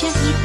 хочет